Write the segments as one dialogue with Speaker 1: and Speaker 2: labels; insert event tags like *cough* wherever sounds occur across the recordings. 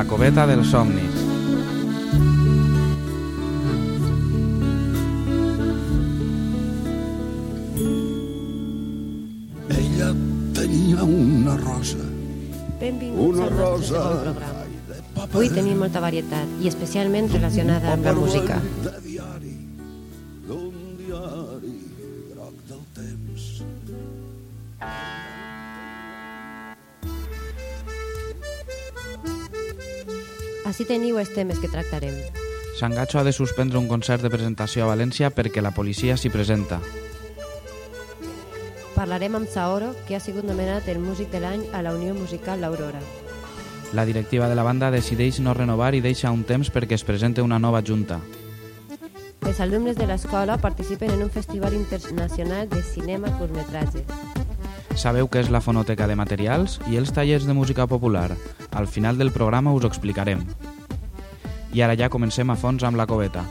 Speaker 1: la coveta dels somnis.
Speaker 2: Ella tenia una rosa.
Speaker 3: Benvinguts
Speaker 2: Una rosa.
Speaker 3: Avui tenim molta varietat i especialment relacionada amb la música.
Speaker 2: De diari, d'un diari groc del temps.
Speaker 3: Així teniu els temes que tractarem.
Speaker 1: Sangacho ha de suspendre un concert de presentació a València perquè la policia s'hi presenta.
Speaker 3: Parlarem amb Saoro, que ha sigut nomenat el músic de l'any a la Unió Musical L'Aurora.
Speaker 1: La directiva de la banda decideix no renovar i deixa un temps perquè es presente una nova junta.
Speaker 3: Els alumnes de l'escola participen en un festival internacional de cinema curtmetratge.
Speaker 1: Sabeu què és la fonoteca de materials i els tallers de música popular. Al final del programa us ho explicarem. I ara ja comencem a fons amb la coveta.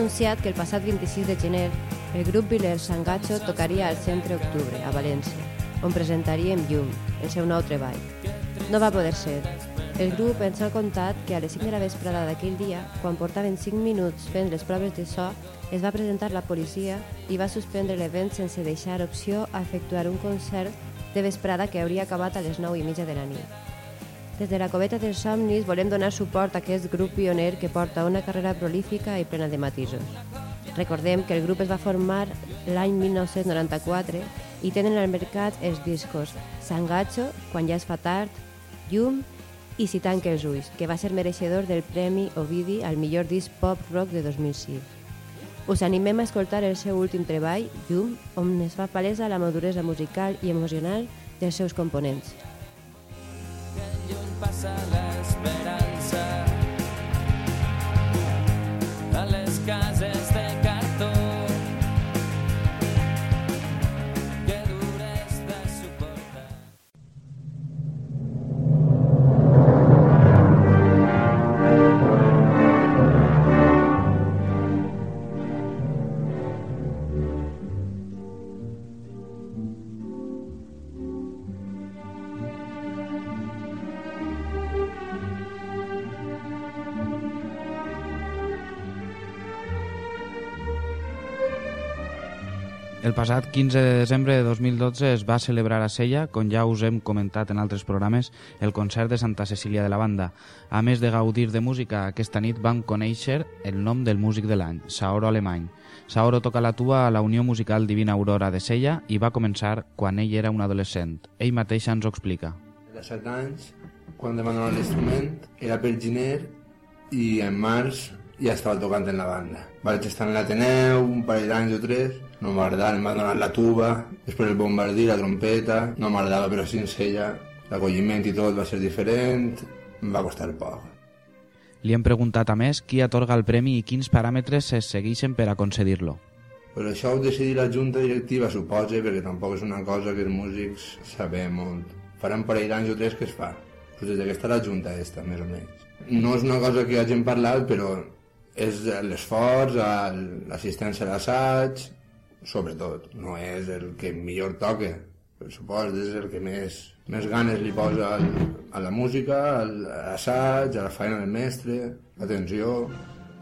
Speaker 3: Anunciat que el passat 26 de gener el grup Viler Sangacho tocaria al Centre Octubre, a València, on presentaríem Llum, el seu nou treball. No va poder ser. El grup ens ha contat que a les 5 de la vesprada d'aquell dia, quan portaven 5 minuts fent les proves de so, es va presentar la policia i va suspendre l'event sense deixar opció a efectuar un concert de vesprada que hauria acabat a les 9 i mitja de la nit. Des de la Coveta dels Somnis volem donar suport a aquest grup pioner que porta una carrera prolífica i plena de matisos. Recordem que el grup es va formar l'any 1994 i tenen al mercat els discos Sangacho, Quan ja es fa tard, Llum i Si tanca els ulls, que va ser mereixedor del Premi Ovidi al millor disc pop-rock de 2006. Us animem a escoltar el seu últim treball, Llum, on es fa palesa la maduresa musical i emocional dels seus components.
Speaker 4: Passa l'esperança. A les cases
Speaker 1: passat 15 de desembre de 2012 es va celebrar a Sella, com ja us hem comentat en altres programes, el concert de Santa Cecília de la banda. A més de gaudir de música, aquesta nit van conèixer el nom del músic de l'any, Saoro Alemany. Saoro toca la tua a la Unió Musical Divina Aurora de Sella i va començar quan ell era un adolescent. Ell mateix ens ho explica.
Speaker 5: De 7 anys, quan donar l'instrument, era per gener i en març ja estava tocant en la banda. Vaig estar en l'Ateneu un parell d'anys o tres, no m'agradava, em van donar la tuba, després el bombardí, la trompeta, no m'agradava, però sense ella l'acolliment i tot va ser diferent, em va costar poc.
Speaker 1: Li hem preguntat a més qui atorga el premi i quins paràmetres es segueixen per a concedir-lo.
Speaker 5: Però això ho decidir la junta directiva, suposa, perquè tampoc és una cosa que els músics sabem molt. Farà un parell d'anys o tres que es fa. Pues des de que està la junta esta, més o menys. No és una cosa que hagin parlat, però és l'esforç, el- l'assistència a l'assaig, sobretot. No és el que millor toca, per supost, és el que més, més ganes li posa al, a la música, al- a l'assaig, a la feina del mestre, l'atenció...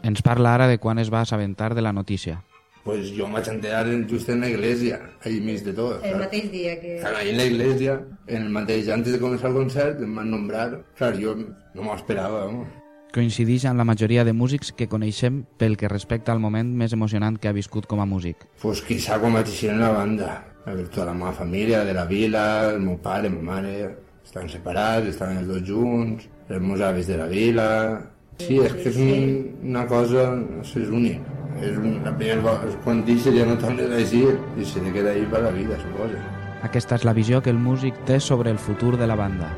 Speaker 1: Ens parla ara de quan es va assabentar de la notícia.
Speaker 5: Pues jo em vaig enterar en- just en la iglesia, ahí mig de tot.
Speaker 3: El
Speaker 5: clar.
Speaker 3: mateix dia que...
Speaker 5: Claro, ahí en la iglesia, en el mateix, antes de començar el concert, em van nombrar. Clar, jo no m'ho esperava, vamos.
Speaker 1: Coincideix amb la majoria de músics que coneixem pel que respecta al moment més emocionant que ha viscut com a músic.
Speaker 5: Pues quizá eixir en la banda, tota la meva família, de la vila, el meu pare, la meva mare, estan separats, estaven els dos junts, els meus avis de la vila... Sí, és que és un, una cosa, és únic. És un, la primera cosa, quan deixes ja no tornes a eixir, i se te queda ahí per la vida, suposa.
Speaker 1: Aquesta és la visió que el músic té sobre el futur de la banda.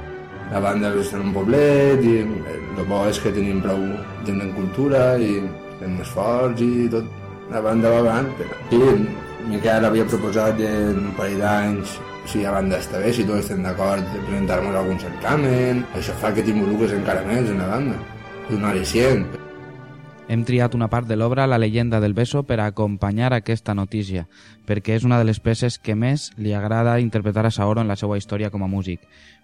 Speaker 5: La banda és en un poblet i el bo és que tenim prou gent en cultura i fem esforç i tot. La banda va avant. Sí, Miquel havia proposat en un parell d'anys si la banda està bé, si tots estem d'acord de presentar-nos algun certamen. Això fa que t'involucres encara més en la banda. És un al·licient.
Speaker 1: Hem triat una part de l'obra La leyenda del beso per a acompanyar aquesta notícia, perquè és una de les peces que més li agrada interpretar a Saoro en la seva història com a músic.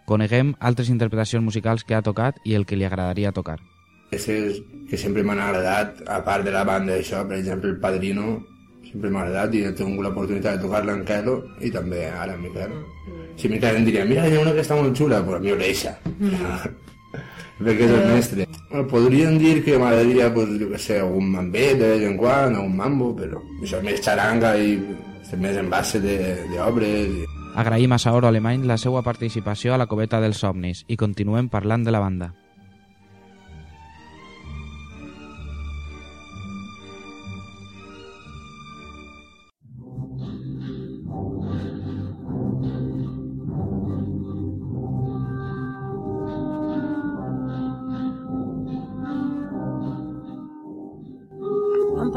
Speaker 1: Coneguem altres interpretacions musicals que ha tocat i el que li agradaria tocar.
Speaker 5: Peces que sempre m'han agradat, a part de la banda d'això, per exemple, el Padrino, sempre m'ha agradat i he tingut l'oportunitat de tocar-la en Quedo i també ara en Miquel. Si Miquel em diria, mira, hi ha una que està molt xula, pues a mi ho deixa. *laughs* perquè és el mestre. Bueno, podríem dir que m'agradaria, pues, jo què sé, algun mambet de vez en quan, algun mambo, però això és més xaranga i més en base de- d'obres. I...
Speaker 1: Agraïm a Saoro Alemany la seva participació a la coveta dels somnis i continuem parlant de la banda.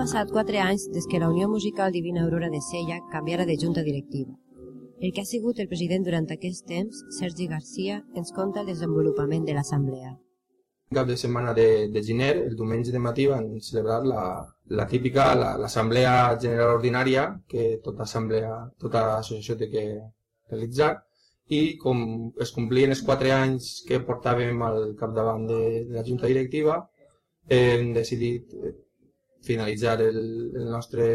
Speaker 3: Passat quatre anys des que la Unió Musical Divina Aurora de Sella canviara de junta directiva. El que ha sigut el president durant aquest temps, Sergi Garcia, ens conta el desenvolupament de l'assemblea.
Speaker 6: cap de setmana de, de gener, el diumenge de matí, van celebrar la, la típica, la- l'assemblea general ordinària que tota assemblea, tota associació té que realitzar i com es complien els quatre anys que portàvem al capdavant de, de la junta directiva, hem decidit eh, finalitzar el, el nostre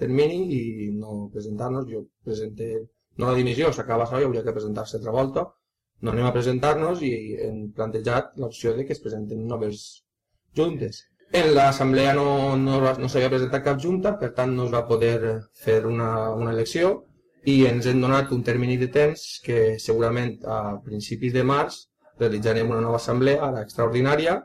Speaker 6: termini i no presentar-nos. Jo presente, no la dimissió, s'acaba això i hauria que presentar-se altra volta, no anem a presentar-nos i hem plantejat l'opció de que es presenten noves juntes. En l'assemblea no, no, no s'havia presentat cap junta, per tant no es va poder fer una, una elecció i ens hem donat un termini de temps que segurament a principis de març realitzarem una nova assemblea, ara extraordinària,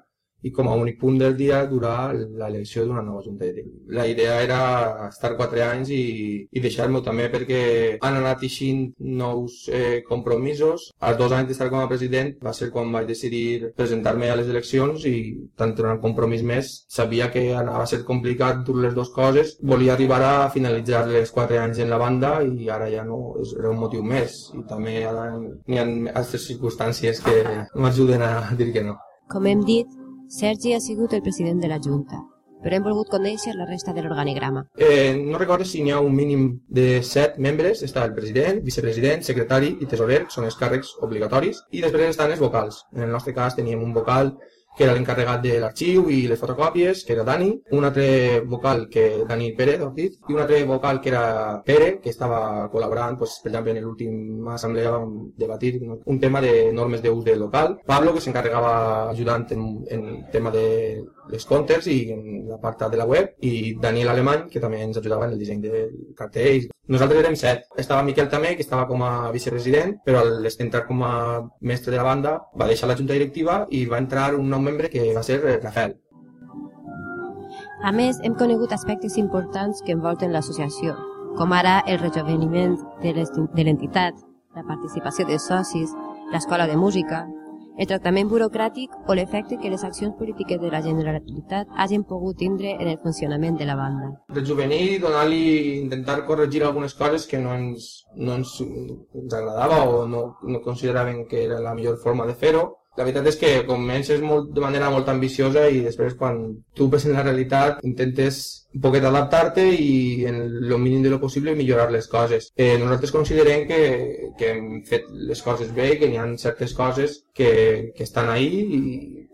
Speaker 6: i com a únic punt del dia durà l'elecció d'una nova junta directiva. La idea era estar quatre anys i, i deixar-m'ho també perquè han anat eixint nous eh, compromisos. Als dos anys d'estar com a president va ser quan vaig decidir presentar-me a les eleccions i tant un compromís més. Sabia que anava a ser complicat dur les dues coses. Volia arribar a finalitzar les quatre anys en la banda i ara ja no, és, era un motiu més. I també ara n'hi ha altres circumstàncies que m'ajuden a dir que no.
Speaker 3: Com hem dit, Sergi ha sigut el president de la junta, però hem volgut conèixer la resta de l'organigrama.
Speaker 6: Eh, no recordo si n'hi ha un mínim de set membres. Està el president, vicepresident, secretari i tesorer, són els càrrecs obligatoris. I després estan els vocals. En el nostre cas teníem un vocal que era l'encarregat de l'arxiu i les fotocòpies, que era Dani, un altre vocal que Dani Pérez Ortiz, i un altre vocal que era Pere, que estava col·laborant, pues, per exemple, en l'última assemblea vam debatir un tema de normes d'ús del local. Pablo, que s'encarregava ajudant en, en tema de les comptes i en l'apartat de la web, i Daniel Alemany, que també ens ajudava en el disseny del cartell. Nosaltres érem set. Estava Miquel també, que estava com a vicepresident, però al entrar com a mestre de la banda va deixar la junta directiva i va entrar un nou membre que va ser Rafael.
Speaker 3: A més, hem conegut aspectes importants que envolten l'associació, com ara el rejoveniment de l'entitat, la participació de socis, l'escola de música, el tractament burocràtic o l'efecte que les accions polítiques de la Generalitat hagin pogut tindre en el funcionament de la banda.
Speaker 6: rejuvenir, donar-li, intentar corregir algunes coses que no ens, no ens, ens agradava o no, no consideraven que era la millor forma de fer-ho. La veritat és que comences molt, de manera molt ambiciosa i després quan tu ves en la realitat intentes un poquet adaptar-te i en el mínim de lo possible millorar les coses. Eh, nosaltres considerem que, que hem fet les coses bé que n'hi ha certes coses que, que estan ahí i,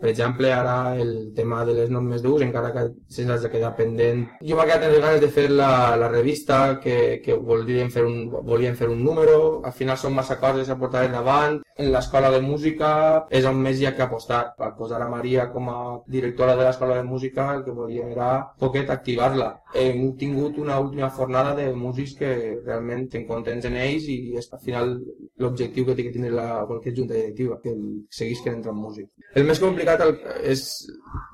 Speaker 6: per exemple, ara el tema de les normes d'ús, encara que se'ns de quedar pendent. Jo m'ha quedat amb ganes de fer la, la revista, que, que volíem, fer un, volíem fer un número, al final són massa coses a portar endavant. En l'escola de música és on més hi ha que apostar. Per posar a Maria com a directora de l'escola de música, el que volíem era poquet activar-la. Hem tingut una última fornada de músics que realment estem contents en ells i és al final l'objectiu que té que tenir la, qualsevol junta directiva, que el- seguisquen entrant músics. El més complicat el- és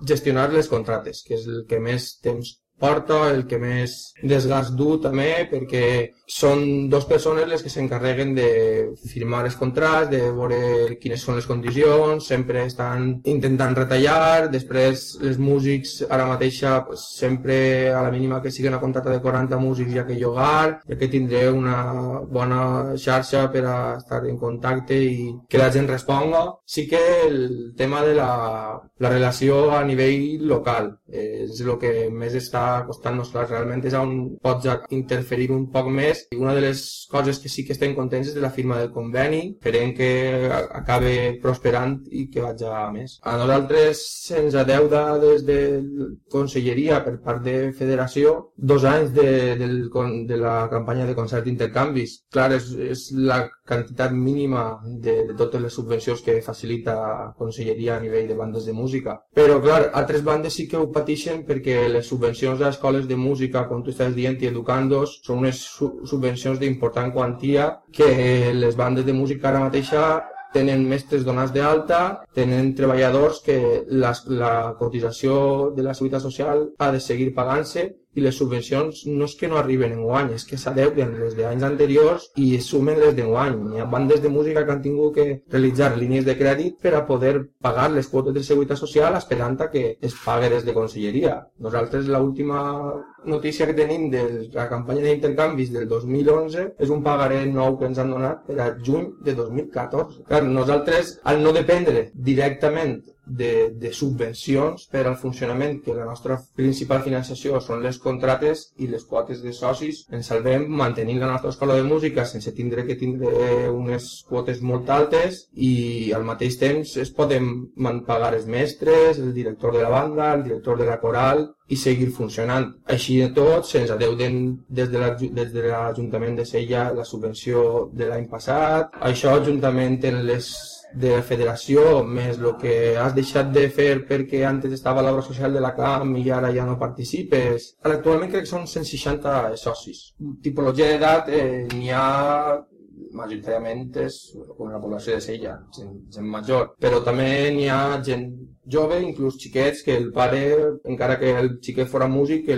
Speaker 6: gestionar les contractes, que és el que més temps porta, el que més desgast du també, perquè són dos persones les que s'encarreguen de firmar els contrats, de veure quines són les condicions, sempre estan intentant retallar, després els músics ara mateixa pues, sempre a la mínima que sigui una contracta de 40 músics ja que llogar, ja que tindré una bona xarxa per a estar en contacte i que la gent responga. Sí que el tema de la, la relació a nivell local és el que més està costant-nos realment és on pots interferir un poc més i una de les coses que sí que estem contents és de la firma del conveni, esperem que acabe prosperant i que vaig a més. A nosaltres se'ns adeuda des de Conselleria per part de Federació dos anys de, con- de la campanya de concert d'intercanvis. Clar, és, és la quantitat mínima de, de totes les subvencions que facilita Conselleria a nivell de bandes de música. Però, clar, altres bandes sí que ho pateixen perquè les subvencions a escoles de música, com tu estàs dient, i educandos, són unes su subvencions d'important quantia que les bandes de música ara mateixa tenen mestres donats d'alta, tenen treballadors que la, la cotització de la Seguretat Social ha de seguir pagant-se i les subvencions no és que no arriben en guany, és que s'adeuden les d'anys anteriors i sumen les d'enguany. Hi ha bandes de música que han tingut que realitzar línies de crèdit per a poder pagar les quotes de seguretat social esperant que es pague des de conselleria. Nosaltres l'última notícia que tenim de la campanya d'intercanvis del 2011 és un pagaré nou que ens han donat per a juny de 2014. Clar, nosaltres, al no dependre directament de, de subvencions per al funcionament, que la nostra principal financiació són les contrates i les quotes de socis, ens salvem mantenint la nostra escola de música sense tindre que tindre unes quotes molt altes i al mateix temps es poden pagar els mestres, el director de la banda, el director de la coral i seguir funcionant. Així de tot, se'ns adeuden des de l'Ajuntament de Sella la subvenció de l'any passat. Això, juntament amb les de la federació, més el que has deixat de fer perquè antes estava l'obra social de la CAM i ara ja no participes. Actualment crec que són 160 socis. Tipologia d'edat eh, n'hi ha majoritàriament és la població de Sella, gent, gent major, però també n'hi ha gent jove, inclús xiquets, que el pare, encara que el xiquet fora músic,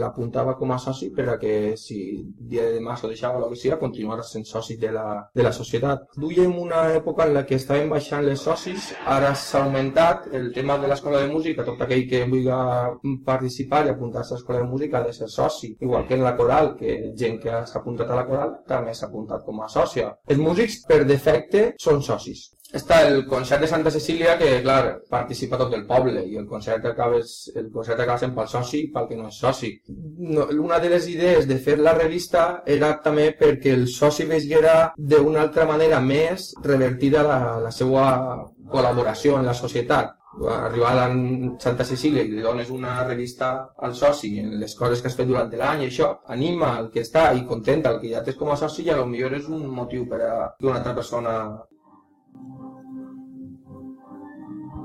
Speaker 6: l'apuntava com a soci per a que si dia de demà s'ho deixava o el que continuara sent soci de la, de la societat. Duiem una època en la que estaven baixant les socis, ara s'ha augmentat el tema de l'escola de música, tot aquell que vulgui participar i apuntar-se a l'escola de música ha de ser soci, igual que en la coral, que gent que s'ha apuntat a la coral també s'ha apuntat com a sòcia. Els músics, per defecte, són socis. Està el concert de Santa Cecília, que, clar, participa tot el poble, i el concert acaba, el concert acaba sent pel soci i pel que no és soci. No, una de les idees de fer la revista era també perquè el soci veiera d'una altra manera més revertida la, la seva col·laboració en la societat arribar a Santa Cecília i li dones una revista al soci en les coses que has fet durant l'any i això anima el que està i contenta el que ja tens com a soci i lo millor és un motiu per a que una altra persona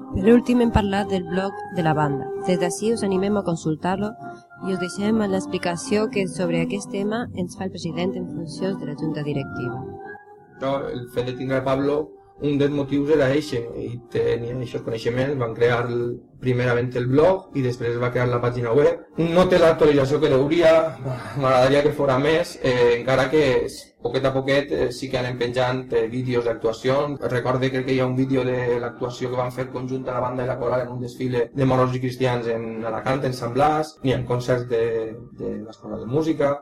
Speaker 3: Per últim hem parlat del blog de la banda. Des d'ací us animem a consultar-lo i us deixem amb l'explicació que sobre aquest tema ens fa el president en funcions de la Junta Directiva.
Speaker 6: Això, el fet de tindre Pablo, un dels motius era eixe, i tenia aquests coneixements, van crear el, primerament el blog i després va crear la pàgina web. No té l'actualització que hauria, m'agradaria que fora més, eh, encara que poquet a poquet eh, sí que anem penjant eh, vídeos d'actuació. Recorde que hi ha un vídeo de l'actuació que van fer conjunta la banda i la coral en un desfile de moros i cristians en Alacant, en Sant Blas, ni en concerts de, de l'escola de música.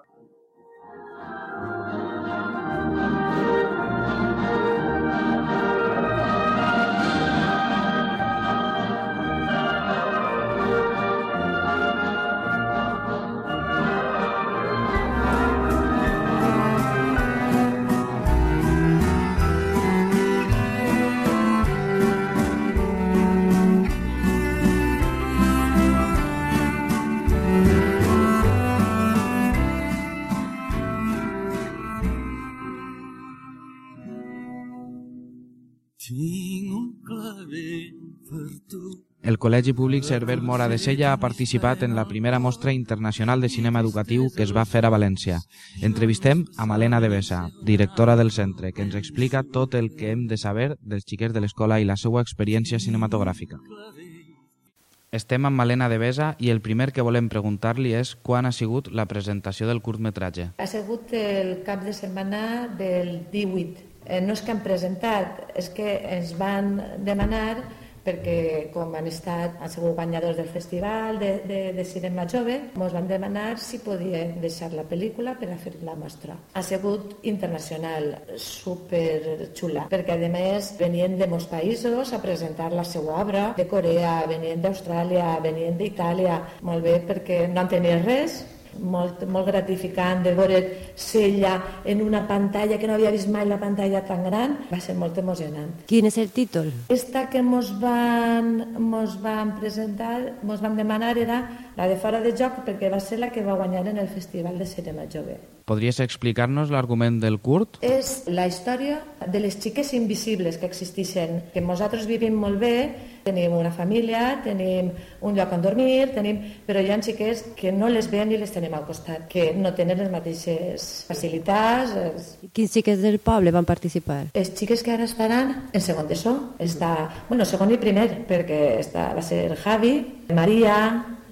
Speaker 1: El Col·legi Públic Cerver Mora de Sella ha participat en la primera mostra internacional de cinema educatiu que es va fer a València. Entrevistem a Malena de Besa, directora del centre, que ens explica tot el que hem de saber dels xiquets de l'escola i la seva experiència cinematogràfica. Estem amb Malena de Besa i el primer que volem preguntar-li és quan ha sigut la presentació del curtmetratge.
Speaker 7: Ha sigut el cap de setmana del 18. Eh, no és que han presentat, és que ens van demanar perquè com han estat, han sigut guanyadors del festival de, de, de cinema jove, ens van demanar si podien deixar la pel·lícula per a fer la mostra. Ha sigut internacional, super xula, perquè a més venien de molts països a presentar la seva obra, de Corea, venien d'Austràlia, venien d'Itàlia, molt bé perquè no en tenien res, molt, molt gratificant de veure Sella en una pantalla que no havia vist mai la pantalla tan gran, va ser molt emocionant.
Speaker 3: Quin és el títol?
Speaker 7: Esta que mos van, mos van presentar, mos van demanar era la de Fora de Joc perquè va ser la que va guanyar en el Festival de Cinema Jove.
Speaker 1: Podries explicar-nos l'argument del curt?
Speaker 7: És la història de les xiques invisibles que existeixen, que nosaltres vivim molt bé, tenim una família, tenim un lloc on dormir, tenim... però hi ha xiques que no les veiem ni les tenim al costat, que no tenen les mateixes facilitats. Els...
Speaker 3: Quins xiques del poble van participar?
Speaker 7: Les xiques que ara estaran en segon d'ESO, està, bueno, segon i primer, perquè està, va ser Javi, Maria,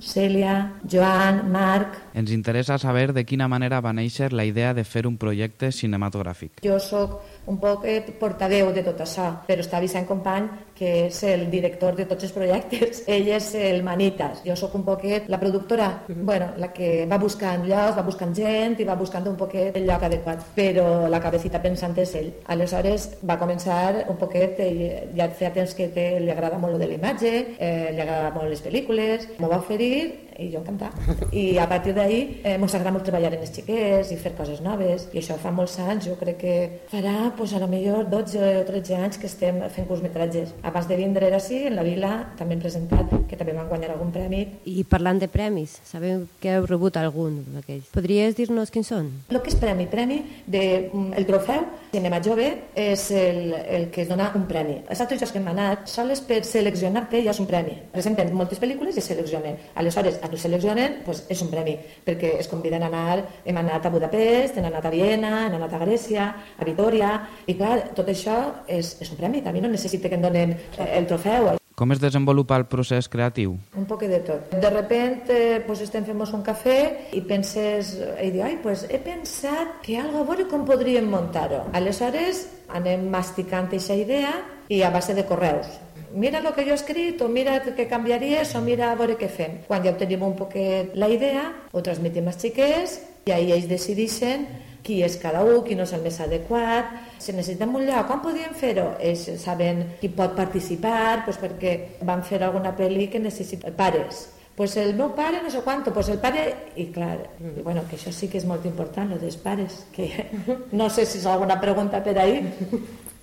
Speaker 7: Cèlia, Joan, Marc...
Speaker 1: Ens interessa saber de quina manera va néixer la idea de fer un projecte cinematogràfic.
Speaker 7: Jo sóc un poc portaveu de tot això, però està Vicent Company, que és el director de tots els projectes. *laughs* Ell és el Manitas. Jo sóc un poquet la productora, bueno, la que va buscant llocs, va buscant gent i va buscant un poquet el lloc adequat, però la cabecita pensant és ell. Aleshores va començar un poquet, ell ja feia temps que té, li agrada molt lo de la imatge, eh, li agrada molt les pel·lícules, m'ho va oferir i jo encantar. I a partir d'ahir eh, ens agrada molt treballar en els xiquets i fer coses noves i això fa molts anys, jo crec que farà pues, a lo millor 12 o 13 anys que estem fent curtmetratges. Abans de vindre era així, en la vila també hem presentat que també van guanyar algun premi.
Speaker 3: I parlant de premis, sabem que heu rebut algun d'aquells. Podries dir-nos quins són?
Speaker 7: El que és premi, premi de, mm, el trofeu Cinema Jove és el, el que es dona un premi. Els altres jocs que hem anat, sols per seleccionar-te ja és un premi. Presenten moltes pel·lícules i seleccionen. Aleshores, a tu seleccionen, pues, és un premi, perquè es conviden a anar, hem anat a Budapest, hem anat a Viena, hem anat a Grècia, a Vitoria, i clar, tot això és, és un premi, també no necessita que em donen eh, el trofeu.
Speaker 1: Com es desenvolupa el procés creatiu?
Speaker 7: Un poc de tot. De repente, eh, pues estem fent un cafè i penses, i dius, ai, pues he pensat que algo, a veure com podríem muntar-ho. Aleshores, anem masticant aquesta idea i a base de correus. Mira el que jo he escrit, o mira què canviaries, o mira a veure què fem. Quan ja tenim un poquet la idea, ho transmetim als xiquets i ahir ells decideixen qui és cada un, quin és el més adequat, si necessitem un lloc, com podíem fer-ho? Ells saben qui pot participar, doncs perquè van fer alguna pel·li que necessita pares. Pues el meu pare no sé quanto, pues el pare... I clar, bueno, que això sí que és molt important, lo dels pares, que *laughs* no sé si és alguna pregunta per ahí,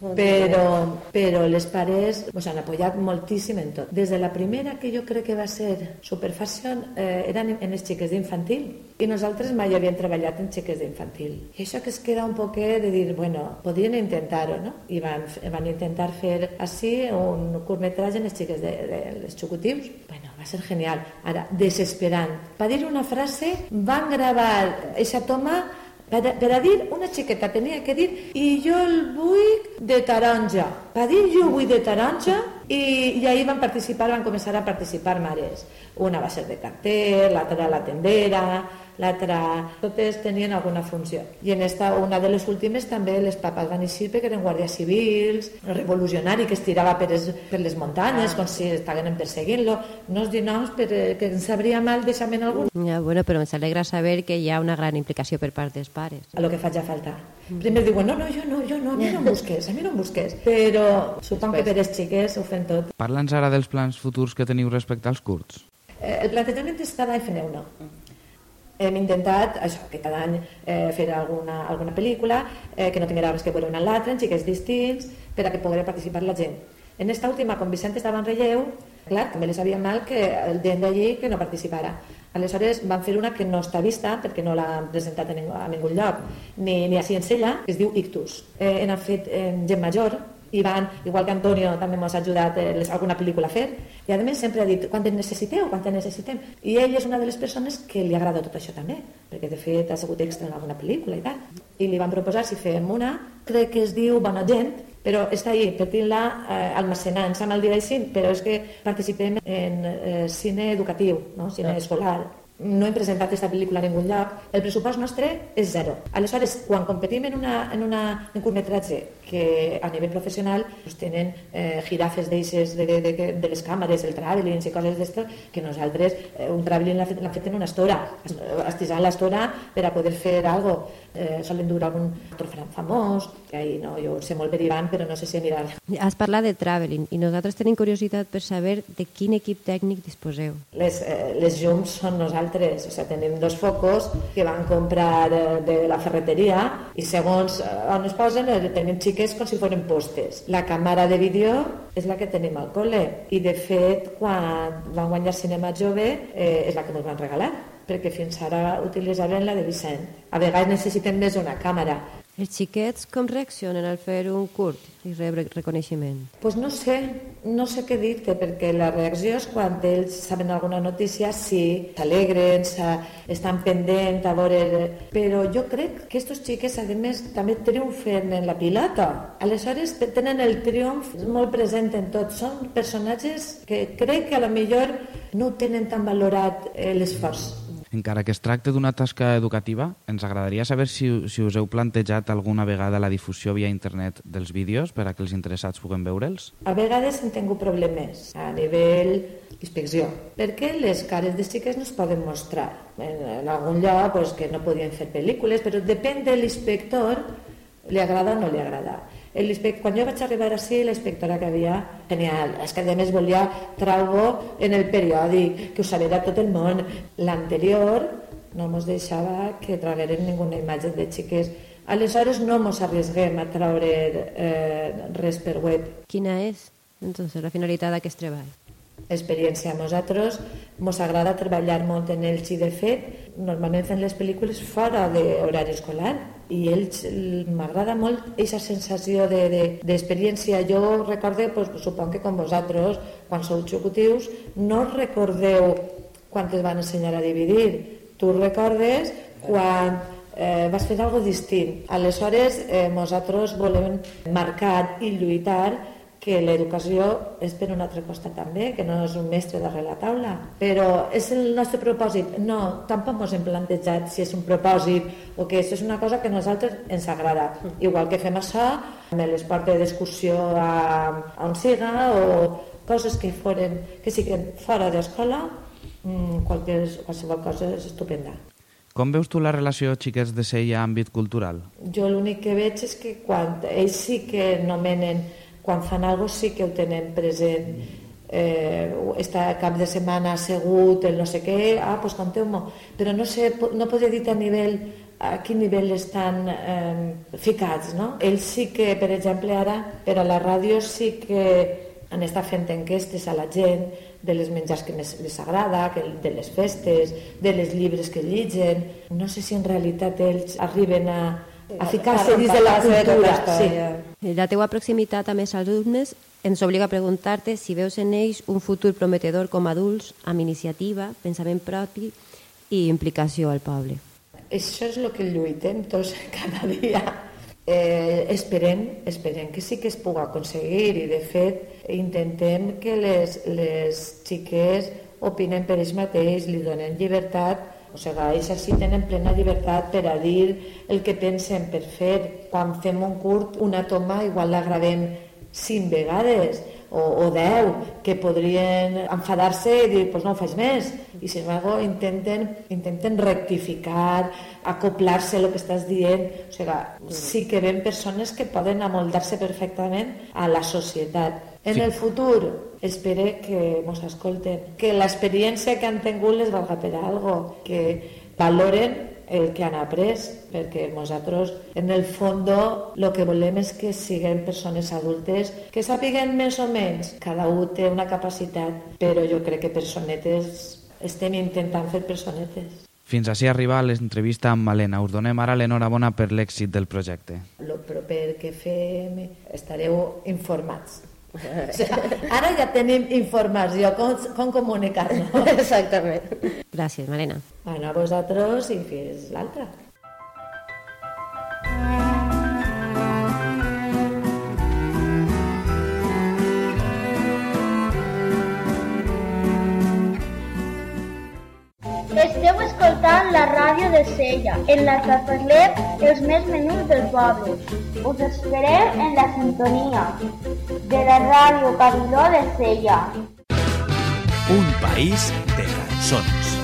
Speaker 7: però, però les pares ens han apoyat moltíssim en tot. Des de la primera, que jo crec que va ser superfàcil, eh, eren en les xiques d'infantil. I nosaltres mai havíem treballat en xiques d'infantil. I això que es queda un poquet de dir, bueno, podrien intentar-ho, no? I van, van intentar fer així un curtmetratge en les xiques de, de, les xucutius. Bueno, va ser genial. Ara, desesperant. Per dir una frase, van gravar aquesta toma per, per a dir, una xiqueta tenia que dir i jo el vull de taronja. Per dir jo vull de taronja i, i ahir van participar, van començar a participar mares. Una va ser de carter, l'altra la tendera, l'altra... Totes tenien alguna funció. I en esta, una de les últimes també les papes van eixir perquè eren guàrdies civils, revolucionari que es tirava per, es, per les muntanyes com si estigueren perseguint-lo. No es dir noms perquè que ens sabria mal deixament algun.
Speaker 3: Ja, bueno, però ens alegra saber que hi ha una gran implicació per part dels pares.
Speaker 7: a lo que faig a faltar. Primer diuen, no, no, jo no, jo no, a mi no em busques, a mi no em busques. Però suponc que per les xiques ho fem tot.
Speaker 1: Parla'ns ara dels plans futurs que teniu respecte als curts.
Speaker 7: Eh, el plantejament és cada any fem una. Hem intentat això, que cada any eh, fer alguna, alguna pel·lícula eh, que no tinguera res que veure una amb l'altra, en xiquets distints, per a que poguera participar la gent. En esta última, com Vicent estava en relleu, clar, també li sabia mal que el gent d'allí que no participara. Aleshores van fer una que no està vista perquè no l'han presentat a ningú, a ningun lloc, ni, ni a Ciencella, que es diu Ictus. Eh, han fet eh, gent major, i van, igual que Antonio també ens ha ajudat eh, alguna pel·lícula a fer, i a més sempre ha dit, quan en necessiteu, quan en necessitem. I ell és una de les persones que li agrada tot això també, perquè de fet ha sigut extra en alguna pel·lícula i tal. I li van proposar si fem una, crec que es diu Bona gent, però està ahí, dir-la eh, almacenant, se mal dir així, però és que participem en eh, cine educatiu, no? cine escolar, no hem presentat aquesta pel·lícula a ningú lloc, el pressupost nostre és zero. Aleshores, quan competim en, una, en, una, en un curtmetratge que a nivell professional pues, tenen eh, girafes d'eixes de, de, de, de les càmeres, el traveling i coses d'esto, que nosaltres eh, un traveling l'ha fet, fet en una estora, estisar l'estora per a poder fer algo. Eh, solen dur algun actor famós, que ahí no, jo sé molt per Ivan, però no sé si anirà...
Speaker 3: Has parlat de traveling i nosaltres tenim curiositat per saber de quin equip tècnic disposeu.
Speaker 7: Les, eh, les llums són nosaltres, o sigui, tenim dos focos que van comprar de, de la ferreteria i segons eh, on es posen eh, tenim xiques com si foren postes. La càmera de vídeo és la que tenim al col·le i de fet quan van guanyar Cinema Jove eh, és la que ens van regalar perquè fins ara utilitzaven la de Vicent. A vegades necessitem més una càmera,
Speaker 3: Els xiquets com reaccionen al fer un curt i rebre reconeixement?
Speaker 7: pues no sé, no sé què dir-te, perquè la reacció és quan ells saben alguna notícia, sí, s'alegren, estan pendents a veure... Però jo crec que aquests xiques, a més, també triomfen en la pilota. Aleshores, te- tenen el triomf molt present en tot. Són personatges que crec que a lo millor no tenen tan valorat eh, l'esforç.
Speaker 1: Encara que es tracta d'una tasca educativa, ens agradaria saber si, si us heu plantejat alguna vegada la difusió via internet dels vídeos per a que els interessats puguen veure'ls.
Speaker 7: A vegades hem tingut problemes a nivell inspecció, perquè les cares de xiques no es poden mostrar. En, en algun lloc pues, que no podien fer pel·lícules, però depèn de l'inspector, li agrada o no li agrada. Quan jo vaig arribar així, la que havia, genial, és que a més volia trau-ho en el periòdic, que ho sabia tot el món. L'anterior no ens deixava que tragueren ninguna imatge de xiques. Aleshores no ens arriesguem a traure eh, res per web.
Speaker 3: Quina és, entonces, la finalitat d'aquest treball?
Speaker 7: Experiència. A nosaltres ens agrada treballar molt en ells i de fet normalment fem les pel·lícules fora d'horari escolar i ells l- m'agrada molt aquesta sensació de- de- d'experiència. De, jo recorde, pues, supon que com vosaltres, quan sou executius, no recordeu quan es van ensenyar a dividir. Tu recordes quan eh, vas fer algo distint. Aleshores, eh, nosaltres volem marcar i lluitar que l'educació és per un altre costat també, que no és un mestre darrere la taula. Però és el nostre propòsit? No, tampoc ens hem plantejat si és un propòsit o que és, és una cosa que a nosaltres ens agrada. Igual que fem això amb l'esport d'excursió a, a on siga o coses que, foren, que siguin fora d'escola, mm, qualsevol, qualsevol cosa és estupenda.
Speaker 1: Com veus tu la relació xiquets de Sella àmbit cultural?
Speaker 7: Jo l'únic que veig és que quan ells sí que nomenen, quan fan alguna cosa sí que ho tenen present. Eh, està cap de setmana assegut, el no sé què, ah, doncs conteu-m'ho. Però no, sé, no podria dir a nivell a quin nivell estan eh, ficats, no? Ells sí que, per exemple, ara, per a la ràdio sí que han estat fent enquestes a la gent de les menjars que més les agrada, que, de les festes, de les llibres que llitgen. No sé si en realitat ells arriben a, a ficar-se dins de la cultura. Sí.
Speaker 3: La teua proximitat amb els alumnes ens obliga a preguntar-te si veus en ells un futur prometedor com a adults, amb iniciativa, pensament propi i implicació al poble.
Speaker 7: Això és el que lluitem tots *laughs* cada dia. Eh, esperem, esperem que sí que es pugui aconseguir i de fet intentem que les, les xiques opinen per ells mateix, li donen llibertat o sigui, ells així tenen plena llibertat per a dir el que pensen per fer. Quan fem un curt, una toma igual la gravem cinc vegades o, o deu, que podrien enfadar-se i dir, pues no ho faig més. I sin embargo intenten, intenten rectificar, acoplar-se a el que estàs dient. O sigui, sí que ven persones que poden amoldar-se perfectament a la societat. En
Speaker 1: Sí.
Speaker 7: el futur, espere que ens escolten, que l'experiència que han tingut les valga per a algo, que valoren el que han après, perquè nosaltres, en el fons, el que volem és que siguem persones adultes, que sàpiguen més o menys, cada un té una capacitat, però jo crec que personetes, estem intentant fer personetes.
Speaker 1: Fins així arriba l'entrevista amb Malena. Us donem ara l'enhorabona per l'èxit del projecte.
Speaker 7: El proper que fem estareu informats. O sigui, ara ja tenim informació, com, com comunicar-nos.
Speaker 3: Exactament. Gràcies, Malena.
Speaker 7: Bueno, a vosaltres i fins l'altra.
Speaker 8: Escoltant la ràdio de Sella, en la que parlem els més menuts del poble. Us esperem en la sintonia de la ràdio Cabiló de Sella.
Speaker 9: Un país de cançons.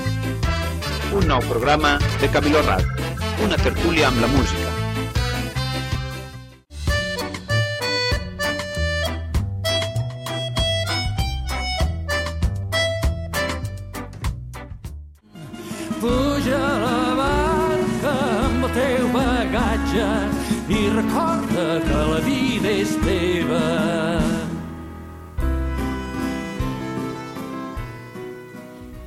Speaker 10: Un nou programa de Cabiló Ràdio. Una tertúlia amb la música.
Speaker 2: Bagatge i recorda que la vida és teva.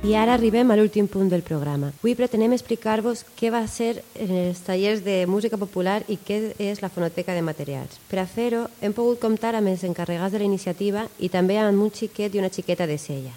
Speaker 3: I ara arribem a l'últim punt del programa. Avui pretenem explicar-vos què va ser en els tallers de música popular i què és la fonoteca de materials. Per a fer-ho, hem pogut comptar amb els encarregats de la iniciativa i també amb un xiquet i una xiqueta de Sella.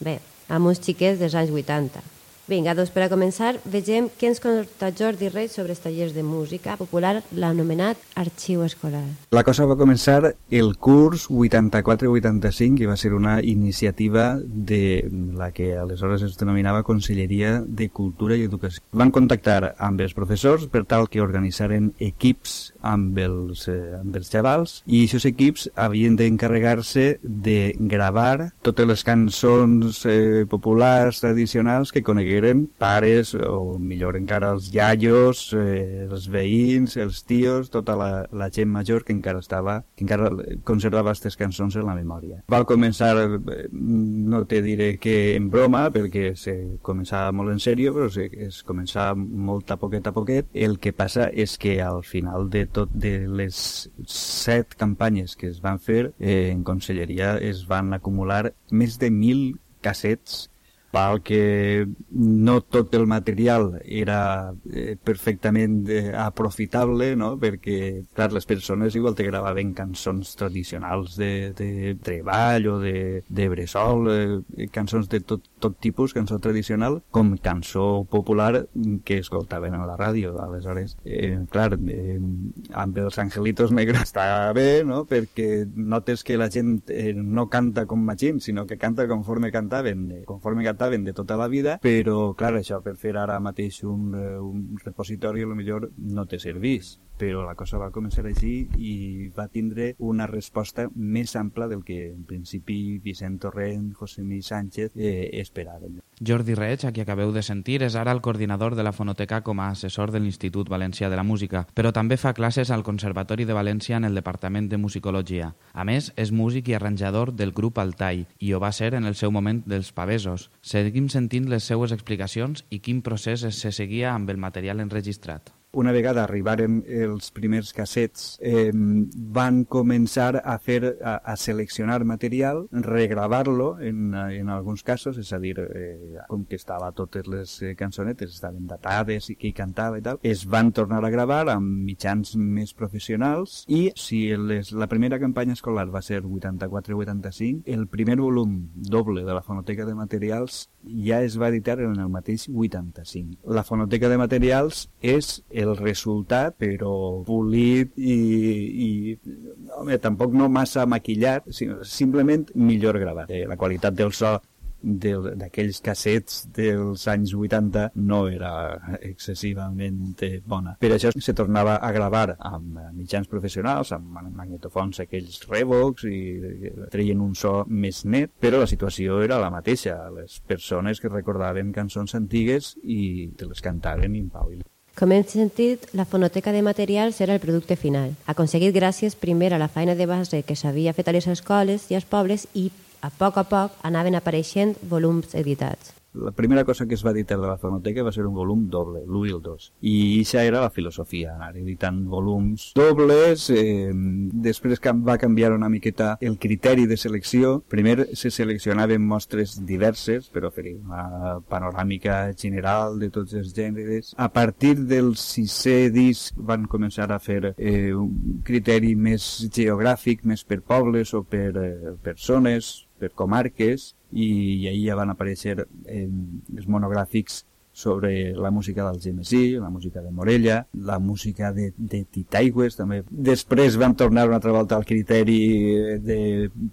Speaker 3: Bé, amb uns xiquets dels anys 80. Vinga, doncs per a començar, vegem què ens conta Jordi Reig sobre els tallers de música popular, l'anomenat Arxiu Escolar.
Speaker 11: La cosa va començar el curs 84-85 i va ser una iniciativa de la que aleshores es denominava Conselleria de Cultura i Educació. Van contactar amb els professors per tal que organitzaren equips amb els, eh, amb els xavals i aquests equips havien d'encarregar-se de gravar totes les cançons eh, populars tradicionals que conegueren pares o millor encara els iaios, eh, els veïns, els tios, tota la, la gent major que encara estava, que encara conservava aquestes cançons en la memòria. Va començar, eh, no te diré que en broma, perquè se començava molt en sèrio, però se, es començava molt a poquet a poquet. El que passa és que al final de tot de les set campanyes que es van fer, eh, en conselleria es van acumular més de mil cassets val que no tot el material era eh, perfectament eh, aprofitable, no? perquè, clar, les persones igual te gravaven cançons tradicionals de, de treball o de, de bressol, eh, cançons de tot, tot tipus, cançó tradicional, com cançó popular que escoltaven a la ràdio. Aleshores, eh, clar, eh, amb els Angelitos Negros *laughs* està bé, no? perquè notes que la gent eh, no canta com Machín, sinó que canta conforme cantaven, eh, conforme cantaven de tota la vida, però, clar, això per fer ara mateix un, eh, un repositori a lo millor no te servís però la cosa va començar així i va tindre una resposta més ampla del que en principi Vicent Torrent, Josemí Sánchez eh, esperaven.
Speaker 1: Jordi Reig, a qui acabeu de sentir, és ara el coordinador de la Fonoteca com a assessor de l'Institut Valencià de la Música, però també fa classes al Conservatori de València en el Departament de Musicologia. A més, és músic i arranjador del grup Altai i ho va ser en el seu moment dels Pavesos. Seguim sentint les seues explicacions i quin procés se seguia amb el material enregistrat
Speaker 11: una vegada arribaren els primers cassets, eh, van començar a fer a, a seleccionar material, regravar-lo en, en alguns casos, és a dir, eh, com que estava totes les eh, cançonetes estaven datades i qui cantava i tal, es van tornar a gravar amb mitjans més professionals i si les, la primera campanya escolar va ser 84-85, el primer volum doble de la fonoteca de materials ja es va editar en el mateix 85. La fonoteca de materials és el resultat, però polit i, i home, tampoc no massa maquillat, sinó simplement millor gravat. Eh, la qualitat del so d'aquells cassets dels anys 80 no era excessivament bona. Per això se tornava a gravar amb mitjans professionals, amb magnetofons aquells Revox i treien un so més net, però la situació era la mateixa. Les persones que recordaven cançons antigues i te les cantaven impàbil.
Speaker 3: Com hem sentit, la fonoteca de materials era el producte final, aconseguit gràcies primer a la feina de base que s'havia fet a les escoles i als pobles i a poc a poc anaven apareixent volums editats.
Speaker 11: La primera cosa que es va editar de la fonoteca va ser un volum doble, l'1 i el 2. I això era la filosofia, anar editant volums dobles. Eh, després va canviar una miqueta el criteri de selecció. Primer se seleccionaven mostres diverses per oferir una panoràmica general de tots els gèneres. A partir del sisè disc van començar a fer eh, un criteri més geogràfic, més per pobles o per eh, persones, per comarques, i, i ahir ja van aparèixer eh, els monogràfics sobre la música del Gemesí, la música de Morella, la música de, de Titaigües també. Després vam tornar una altra volta al criteri de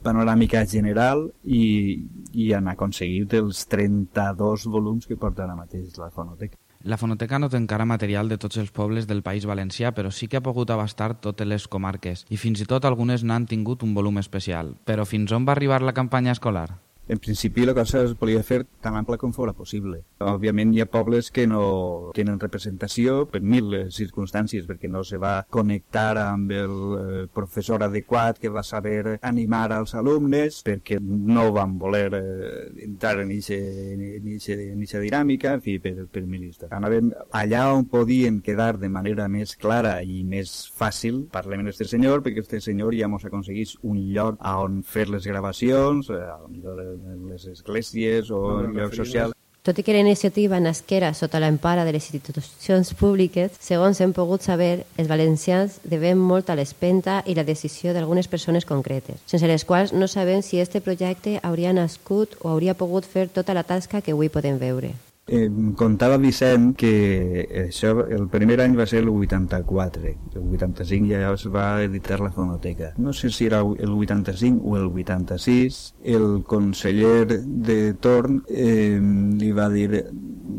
Speaker 11: panoràmica general i, i han aconseguit els 32 volums que porta ara mateix la fonoteca.
Speaker 1: La fonoteca no té encara material de tots els pobles del País Valencià, però sí que ha pogut abastar totes les comarques, i fins i tot algunes n'han tingut un volum especial. Però fins on va arribar la campanya escolar?
Speaker 11: En principi la cosa es volia fer tan ampla com fora possible. Òbviament hi ha pobles que no tenen representació per mil circumstàncies, perquè no se va connectar amb el eh, professor adequat que va saber animar als alumnes, perquè no van voler eh, entrar en aquesta dinàmica, en fi, per, per mil històries. Allà on podien quedar de manera més clara i més fàcil, parlem amb este senyor, perquè este senyor ja mos aconseguís un lloc on fer les gravacions, eh, a millor en les esglésies o en llocs socials.
Speaker 3: Tot i que la iniciativa nasquera sota l'empara de les institucions públiques, segons hem pogut saber, els valencians devem molt a l'espenta i la decisió d'algunes persones concretes, sense les quals no sabem si este projecte hauria nascut o hauria pogut fer tota la tasca que avui podem veure.
Speaker 11: Eh, contava Vicent que això, el primer any va ser el 84, el 85 ja es va editar la fonoteca. No sé si era el 85 o el 86, el conseller de torn eh, li va dir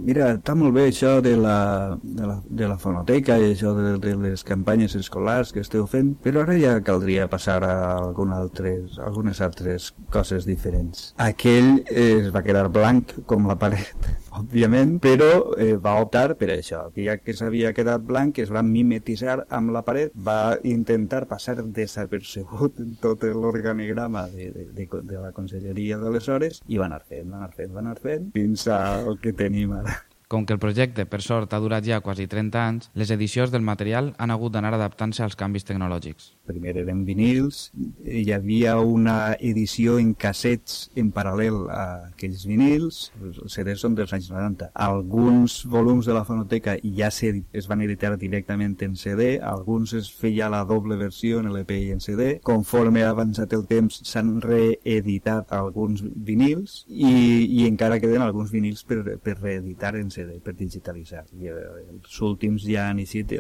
Speaker 11: mira, està molt bé això de la, de la, de la fonoteca i això de, de les campanyes escolars que esteu fent, però ara ja caldria passar a alguna altres, algunes altres coses diferents. Aquell eh, es va quedar blanc com la paret, òbviament, però eh, va optar per això, que ja que s'havia quedat blanc, es va mimetitzar amb la paret, va intentar passar desapercebut tot l'organigrama de, de, de, de la conselleria d'aleshores i va anar fent, va anar fent, va anar fent, fins al que tenim ara.
Speaker 1: Com que el projecte, per sort, ha durat ja quasi 30 anys, les edicions del material han hagut d'anar adaptant-se als canvis tecnològics.
Speaker 11: Primer eren vinils, hi havia una edició en cassets en paral·lel a aquells vinils, els CDs són dels anys 90. Alguns volums de la fonoteca ja es van editar directament en CD, alguns es feia la doble versió en LP i en CD. Conforme ha avançat el temps s'han reeditat alguns vinils i, i encara queden alguns vinils per, per reeditar en CD per digitalitzar. I eh, els últims ja han eixit,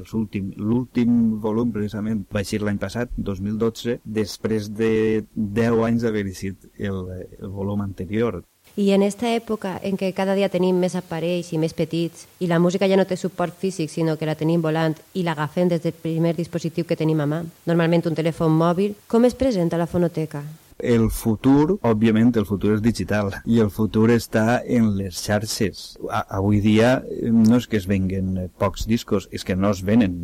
Speaker 11: l'últim volum precisament va eixir l'any passat, 2012, després de 10 anys d'haver eixit el, el volum anterior.
Speaker 3: I en aquesta època en què cada dia tenim més aparells i més petits i la música ja no té suport físic sinó que la tenim volant i l'agafem des del primer dispositiu que tenim a mà, normalment un telèfon mòbil, com es presenta la fonoteca?
Speaker 11: El futur, òbviament, el futur és digital i el futur està en les xarxes. A avui dia no és que es venguen pocs discos, és que no es venen